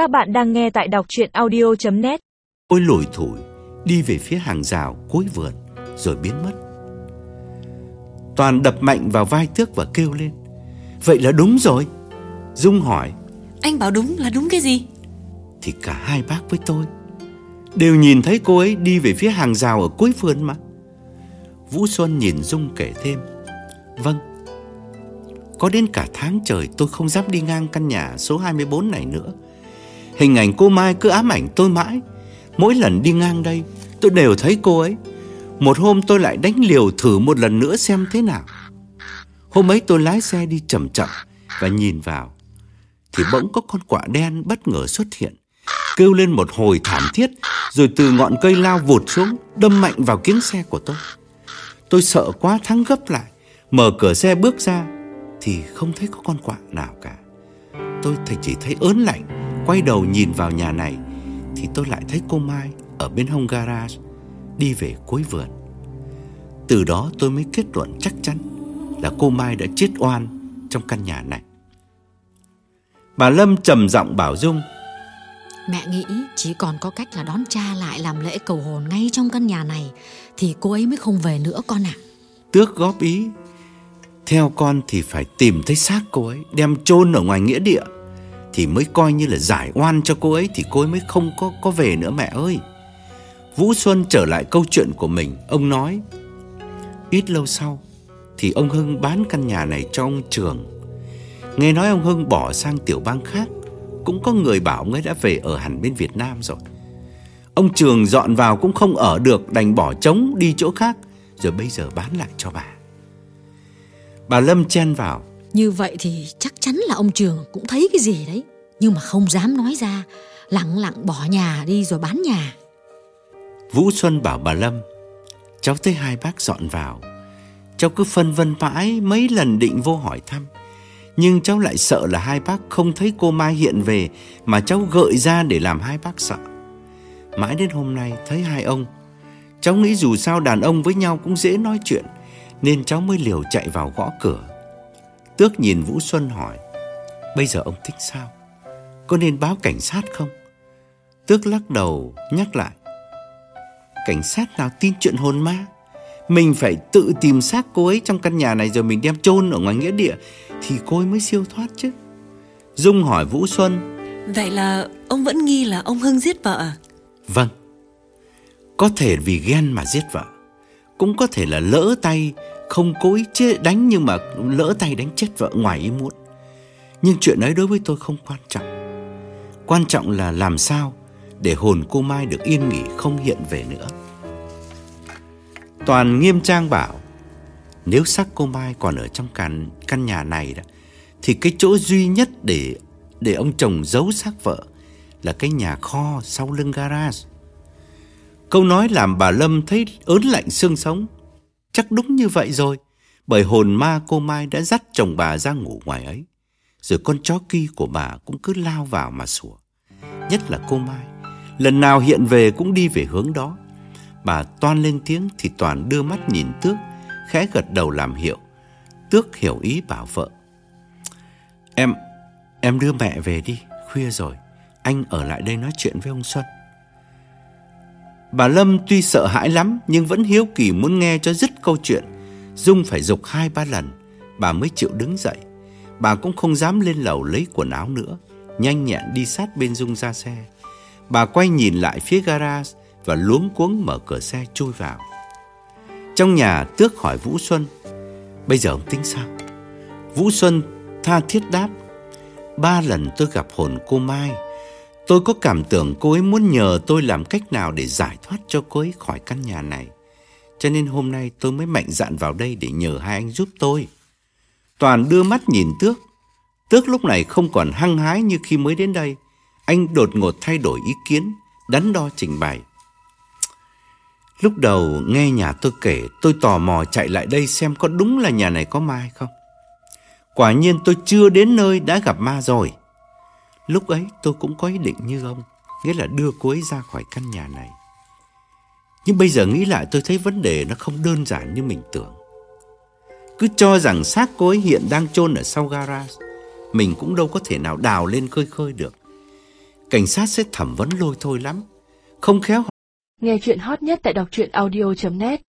Các bạn đang nghe tại đọc chuyện audio.net Ôi lủi thủi Đi về phía hàng rào cuối vườn Rồi biến mất. Toàn đập mạnh vào vai Tước và kêu lên. Vậy là đúng rồi. Dung hỏi. Anh bảo đúng là đúng cái gì? Thì cả hai bác với tôi Đều nhìn thấy cô ấy đi về phía hàng rào ở cuối vườn mà. Vũ Xuân nhìn Dung kể thêm. Vâng. Có đến cả tháng trời tôi không dám đi ngang căn nhà số 24 này nữa Hình ảnh cô Mai cứ ám ảnh tôi mãi. Mỗi lần đi ngang đây, Tôi đều thấy cô ấy. Một hôm tôi lại đánh liều thử một lần nữa xem thế nào. Hôm ấy tôi lái xe đi chậm chậm Và nhìn vào, Thì bỗng có con quạ đen bất ngờ xuất hiện, Kêu lên một hồi thảm thiết, Rồi từ ngọn cây lao vụt xuống, Đâm mạnh vào kiếng xe của tôi. Tôi sợ quá thắng gấp lại, Mở cửa xe bước ra, Thì không thấy có con quạ nào cả. Tôi thì chỉ thấy ớn lạnh Quay đầu nhìn vào nhà này Thì tôi lại thấy cô Mai Ở bên hông garage Đi về cuối vườn. Từ đó tôi mới kết luận chắc chắn Là cô Mai đã chết oan Trong căn nhà này. Bà Lâm trầm giọng bảo Dung Mẹ nghĩ chỉ còn có cách là đón cha lại làm lễ cầu hồn ngay trong căn nhà này Thì cô ấy mới không về nữa con ạ. Tước góp ý Theo con thì phải tìm thấy xác cô ấy Đem chôn ở ngoài nghĩa địa thì mới coi như là giải oan cho cô ấy Thì cô ấy mới không có có về nữa mẹ ơi. Vũ Xuân trở lại câu chuyện của mình. Ông nói, Ít lâu sau Thì ông Hưng bán căn nhà này cho ông Trường. Nghe nói ông Hưng bỏ sang tiểu bang khác, Cũng có người bảo ông ấy đã về ở hẳn bên Việt Nam rồi. Ông Trường dọn vào cũng không ở được, Đành bỏ trống đi chỗ khác, Rồi bây giờ bán lại cho bà. Bà Lâm chen vào, Như vậy thì chắc chắn là ông Trường cũng thấy cái gì đấy, Nhưng mà không dám nói ra, Lặng lặng bỏ nhà đi rồi bán nhà. Vũ Xuân bảo bà Lâm, Cháu thấy hai bác dọn vào. Cháu cứ phân vân mãi Mấy lần định vô hỏi thăm, Nhưng cháu lại sợ là hai bác không thấy cô Mai hiện về Mà cháu gợi ra để làm hai bác sợ. Mãi đến hôm nay thấy hai ông, Cháu nghĩ dù sao đàn ông với nhau cũng dễ nói chuyện, Nên cháu mới liều chạy vào gõ cửa. Tước nhìn Vũ Xuân hỏi Bây giờ ông thích sao? Có nên báo cảnh sát không? Tước lắc đầu nhắc lại. Cảnh sát nào tin chuyện hồn ma? Mình phải tự tìm xác cô ấy trong căn nhà này Rồi mình đem chôn ở ngoài nghĩa địa Thì cô ấy mới siêu thoát chứ. Dung hỏi Vũ Xuân. Vậy là ông vẫn nghi là ông Hưng giết vợ à? Vâng. Có thể vì ghen mà giết vợ. Cũng có thể là lỡ tay Không cố ý chết đánh Nhưng mà lỡ tay đánh chết vợ ngoài ý muốn nhưng chuyện ấy đối với tôi không quan trọng. Quan trọng là làm sao Để hồn cô Mai được yên nghỉ Không hiện về nữa. Toàn nghiêm trang bảo Nếu xác cô Mai còn ở trong căn, căn nhà này đó Thì cái chỗ duy nhất để để ông chồng giấu xác vợ Là cái nhà kho sau lưng garage. Câu nói làm bà Lâm thấy ớn lạnh xương sống. Chắc đúng như vậy rồi Bởi hồn ma cô Mai đã dắt chồng bà ra ngủ ngoài ấy. Rồi con chó kia của bà cũng cứ lao vào mà sủa. Nhất là cô Mai. Lần nào hiện về cũng đi về hướng đó. Bà toan lên tiếng thì Toàn đưa mắt nhìn Tước Khẽ gật đầu làm hiệu. Tước hiểu ý bảo vợ. Em, em đưa mẹ về đi Khuya rồi. Anh ở lại đây nói chuyện với ông Xuân. Bà Lâm tuy sợ hãi lắm Nhưng vẫn hiếu kỳ muốn nghe cho dứt câu chuyện. Dung phải dục hai ba lần Bà mới chịu đứng dậy. Bà cũng không dám lên lầu lấy quần áo nữa Nhanh nhẹn đi sát bên Dung ra xe Bà quay nhìn lại phía garage Và luống cuống mở cửa xe chui vào Trong nhà Tước hỏi Vũ Xuân, Bây giờ ông tính sao Vũ Xuân tha thiết đáp, Ba lần tôi gặp hồn cô Mai, Tôi có cảm tưởng cô ấy muốn nhờ tôi làm cách nào để giải thoát cho cô ấy khỏi căn nhà này. Cho nên hôm nay tôi mới mạnh dạn vào đây để nhờ hai anh giúp tôi. Toàn đưa mắt nhìn Tước. Tước lúc này không còn hăng hái như khi mới đến đây. Anh đột ngột thay đổi ý kiến, đắn đo trình bày. Lúc đầu nghe nhà tôi kể, tôi tò mò chạy lại đây xem có đúng là nhà này có ma hay không. Quả nhiên tôi chưa đến nơi đã gặp ma rồi. Lúc ấy tôi cũng có ý định như ông, nghĩa là đưa cô ấy ra khỏi căn nhà này. Nhưng bây giờ nghĩ lại tôi thấy vấn đề nó không đơn giản như mình tưởng. Cứ cho rằng xác cô ấy hiện đang chôn ở sau garage, mình cũng đâu có thể nào đào lên khơi khơi được. cảnh sát sẽ thẩm vấn lôi thôi lắm. Không khéo Nghe chuyện hot nhất tại đọc truyện audio.net